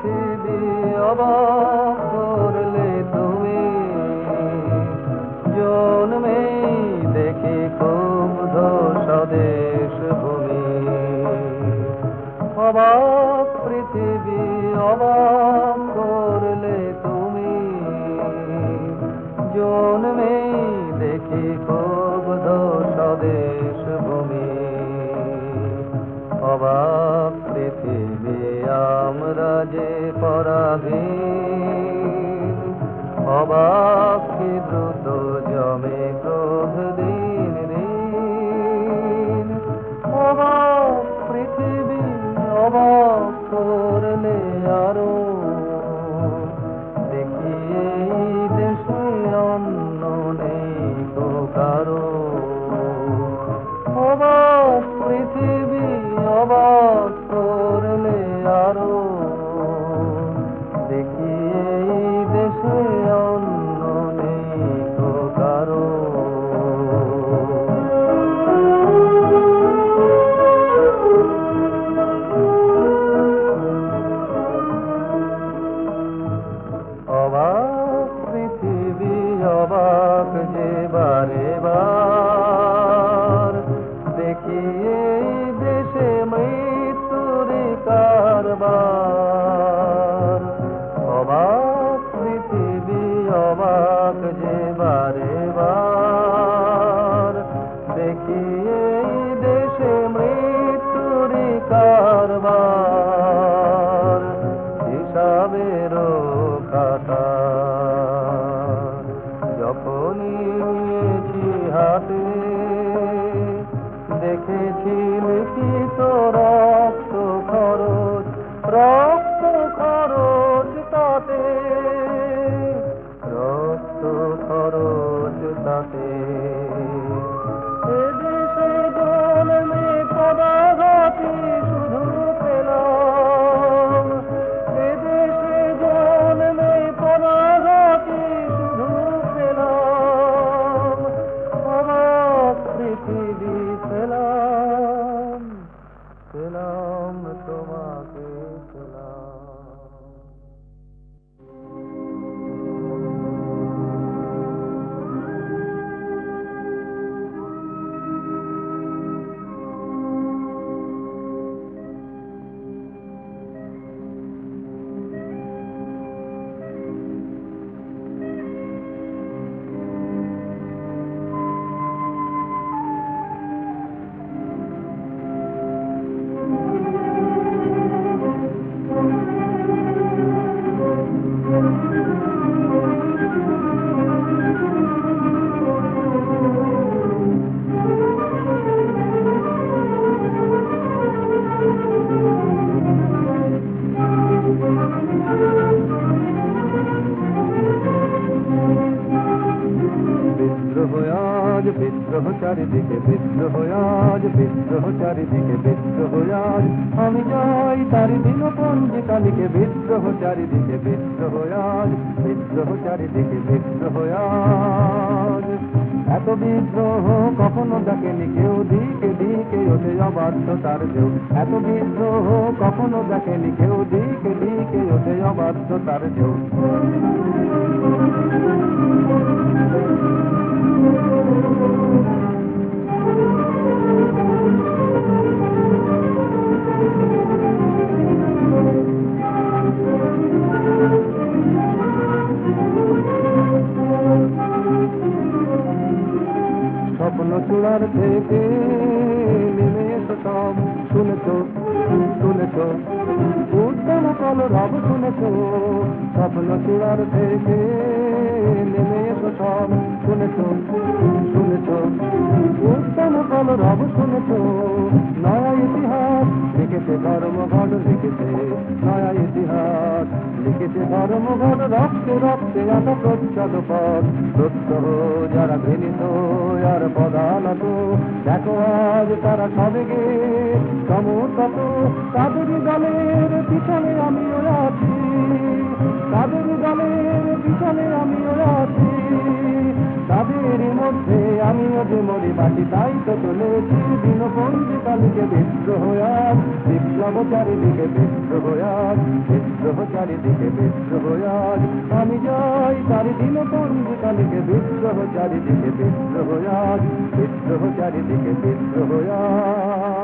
পৃথিবী অবাক করলে অবাক দ্রুত জমে দিন? পৃথিবী অবাক করলে আরও অবাক যে খরচ তাতে বিদ্রোহ চারিদিকে, বিদ্রোহ আজ বিদ্রোহ চারিদিকে, বিদ্রোহ আজ আমি যাই তার দিন পঞ্জিকালিকে বিদ্রোহ চারিদিকে, বিদ্রোহ আজ বিদ্রোহ চারিদিকে, বিদ্রোহ আজ এত বিদ্রোহ কখনো ডাকেনি কেউ, দিকে দিকে ওঠে অবাধ্য তার কেউ এত বিদ্রোহ কখনো ডাকেনি কেউ, দিকে দিকে ওঠে অবাধ্য তার কেউ চূড়ার থেকে নেমে এসো সব। শুনেছো, শুনেছ, উত্তম কল রব শুনেছো। স্বপ্ন চূড়ার থেকে নেমে এসো সব। শুনেছো, শুনেছ, উত্তম কল রব শুনেছো। নয়া লিখেছে ধর্মঘট, লিখেছে নয়া ইতিহাস, লিখেছে ধর্মঘট, রক্তে রক্তে, এত প্রচ্ছদ পথ। প্রত্যহ যারা ঘৃণিত, আর পদালত দেখো আজ তারা সবে গে সমতত তাদের দলের পিছনে আমিও তো চলেছি দিনপঞ্জি কালকে বিদ্রোহ আজ বিপ্লব চারিদিকে বিদ্রোহ আজ বিদ্রোহ চারিদিকে বিদ্রোহ আজ আমি যাই তার দিনপঞ্জি কালকে বিদ্রোহ চারিদিকে বিদ্রোহ আজ বিদ্রোহ চারিদিকে বিদ্রোহ আজ